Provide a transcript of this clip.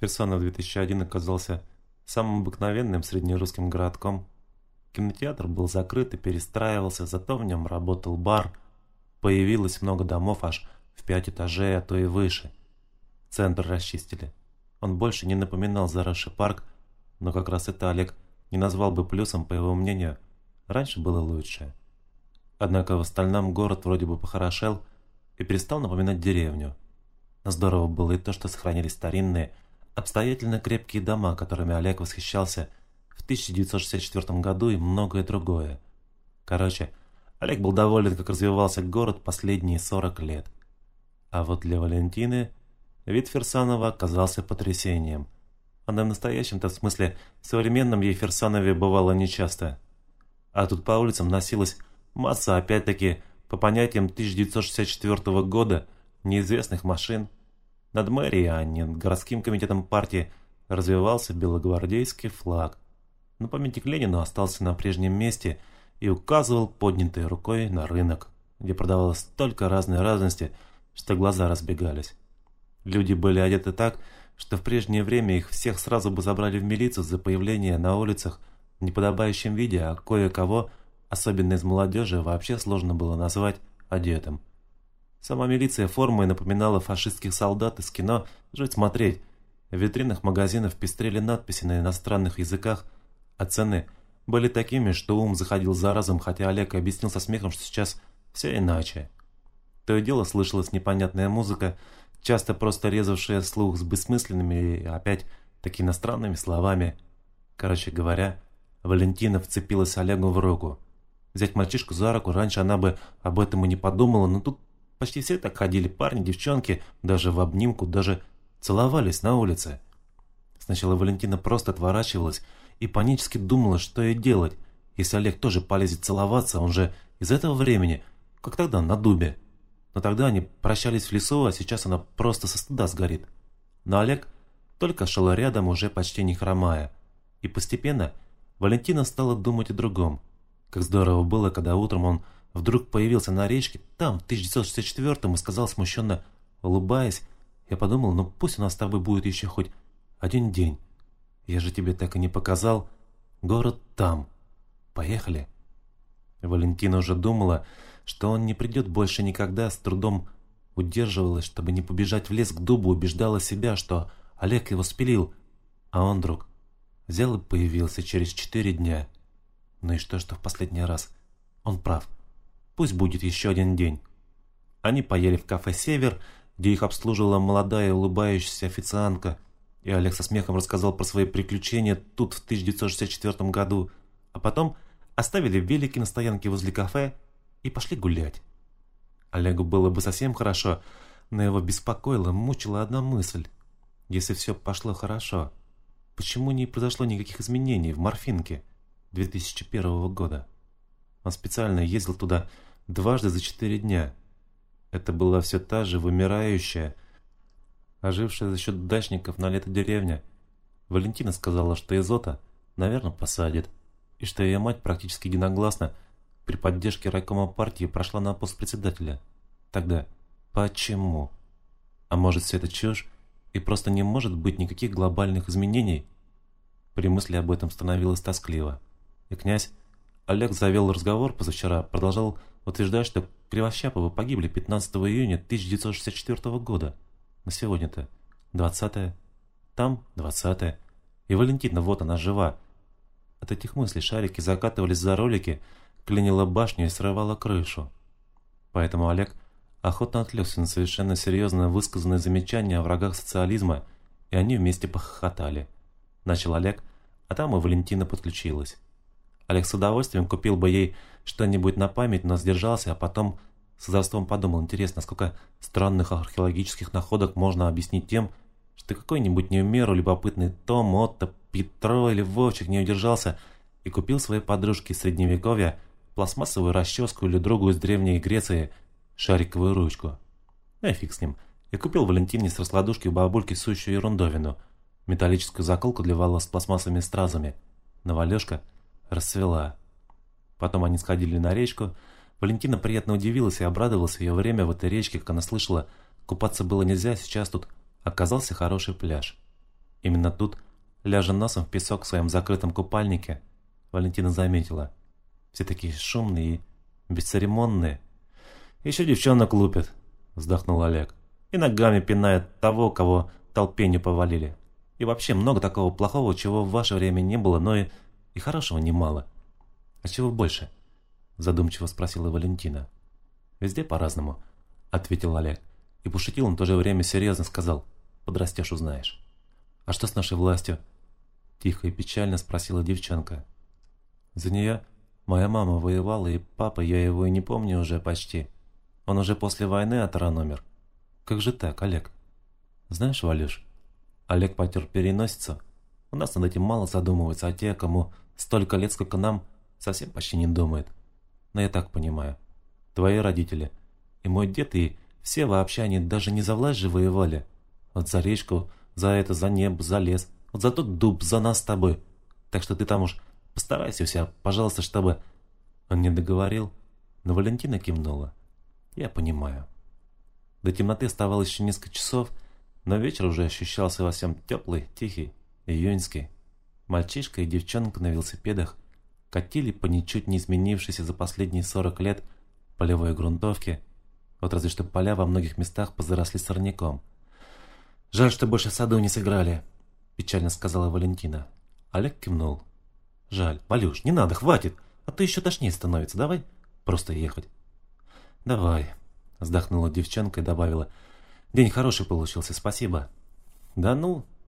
Ферсонов 2001 оказался самым обыкновенным среднерусским городком. Кинотеатр был закрыт и перестраивался, зато в нем работал бар. Появилось много домов аж в пять этажей, а то и выше. Центр расчистили. Он больше не напоминал заросший парк, но как раз это Олег не назвал бы плюсом, по его мнению. Раньше было лучше. Однако в остальном город вроде бы похорошел и перестал напоминать деревню. Но здорово было и то, что сохранились старинные, обстоятельно крепкие дома, которыми Олег восхищался в 1964 году и многое другое. Короче, Олег был доволен, как развивался город последние 40 лет. А вот для Валентины вид Ферсанова оказался потрясением. Она в настоящем-то смысле современном ей Ферсанове бывало нечасто. А тут по улицам носилась масса, опять-таки, по понятиям 1964 года, неизвестных машин. Над мэрией, а не городским комитетом партии, развивался белогвардейский флаг. Но памятник Ленину остался на прежнем месте и указывал поднятой рукой на рынок, где продавалось столько разной разности, что глаза разбегались. Люди были одеты так, что в прежнее время их всех сразу бы забрали в милицию за появление на улицах в неподобающем виде, а кое-кого, особенно из молодежи, вообще сложно было назвать одетым. Сама милиция формой напоминала фашистских солдат из кино «Жить смотреть». В витринах магазинов пестрели надписи на иностранных языках, а цены были такими, что ум заходил за разом, хотя Олег объяснил со смехом, что сейчас все иначе. То и дело слышалась непонятная музыка, часто просто резавшая слух с бессмысленными и опять таки иностранными словами. Короче говоря, Валентина вцепилась Олегу в руку. Взять мальчишку за руку, раньше она бы об этом и не подумала, но тут почти все так ходили, парни, девчонки, даже в обнимку, даже целовались на улице. Сначала Валентина просто отворачивалась и панически думала, что ей делать, если Олег тоже полезет целоваться, он же из этого времени, как тогда, на дубе. Но тогда они прощались в лесу, а сейчас она просто со стыда сгорит. Но Олег только шел рядом, уже почти не хромая. И постепенно Валентина стала думать о другом. Как здорово было, когда утром он вдруг появился на речке, там, в 1964-м, и сказал смущенно, улыбаясь, я подумал, ну пусть у нас с тобой будет еще хоть один день. Я же тебе так и не показал. Город там. Поехали. Валентина уже думала, что он не придет больше никогда, с трудом удерживалась, чтобы не побежать в лес к дубу, убеждала себя, что Олег его спилил, а он, друг, взял и появился через четыре дня. Ну и что, что в последний раз? Он прав. Пусть будет еще один день. Они поели в кафе «Север», где их обслуживала молодая улыбающаяся официантка, и Олег со смехом рассказал про свои приключения тут в 1964 году, а потом оставили велики на стоянке возле кафе и пошли гулять. Олегу было бы совсем хорошо, но его беспокоила, мучила одна мысль. Если все пошло хорошо, почему не произошло никаких изменений в морфинке 2001 года? Он специально ездил туда дважды за четыре дня. Это была все та же вымирающая, ожившая за счет дачников на лето деревня. Валентина сказала, что Изота, наверное, посадит, и что ее мать практически единогласно – при поддержке райкома партии прошла на пост председателя. Тогда почему? А может все это чушь и просто не может быть никаких глобальных изменений? При мысли об этом становилось тоскливо. И князь Олег завел разговор позавчера, продолжал утверждать, что Кривощаповы погибли 15 июня 1964 года. На сегодня-то 20 там 20 И Валентина, вот она жива. От этих мыслей шарики закатывались за ролики, клинила башню и срывала крышу. Поэтому Олег охотно отвлекся на совершенно серьезно высказанное замечание о врагах социализма, и они вместе похохотали. Начал Олег, а там и Валентина подключилась. Олег с удовольствием купил бы ей что-нибудь на память, но сдержался, а потом с озорством подумал, интересно, сколько странных археологических находок можно объяснить тем, что какой-нибудь не в меру любопытный Том, Отто, Петро или Вовчик не удержался и купил своей подружке Средневековья пластмассовую расческу или другую из Древней Греции шариковую ручку. Ну фиг с ним. Я купил Валентине с раскладушки у бабульки сущую ерундовину. Металлическую заколку для волос с пластмассовыми стразами. Но Расцвела. Потом они сходили на речку. Валентина приятно удивилась и обрадовалась ее время в этой речке, как она слышала, купаться было нельзя, сейчас тут оказался хороший пляж. Именно тут, ляжа носом в песок в своем закрытом купальнике, Валентина заметила. Все такие шумные и бесцеремонные. Еще девчонок лупят, вздохнул Олег. И ногами пинает того, кого толпе не повалили. И вообще много такого плохого, чего в ваше время не было, но и, и хорошего немало. А чего больше? Задумчиво спросила Валентина. Везде по-разному, ответил Олег. И пошутил он в то же время серьезно сказал. Подрастешь, узнаешь. А что с нашей властью? Тихо и печально спросила девчонка. За нее моя мама воевала, и папа, я его и не помню уже почти. Он уже после войны отраномер. Как же так, Олег? Знаешь, Валюш, Олег потер переносицу. У нас над этим мало задумываются, а те, кому столько лет, сколько нам, совсем почти не думают. Но я так понимаю. Твои родители и мой дед, и все вообще они даже не за власть же воевали. Вот за речку, за это, за небо, за лес. Вот за тот дуб, за нас с тобой. Так что ты там уж постарайся у себя, пожалуйста, чтобы...» Он не договорил, но Валентина кивнула. «Я понимаю». До темноты оставалось еще несколько часов, но вечер уже ощущался во всем теплый, тихий, июньский. Мальчишка и девчонка на велосипедах катили по ничуть не изменившейся за последние сорок лет полевой грунтовке, вот разве что поля во многих местах позаросли сорняком. «Жаль, что больше в саду не сыграли», – печально сказала Валентина. Олег кивнул. «Жаль. Валюш, не надо, хватит, а то еще тошнее становится. Давай просто ехать». «Давай», – вздохнула девчонка и добавила – День хороший получился, спасибо. Да ну,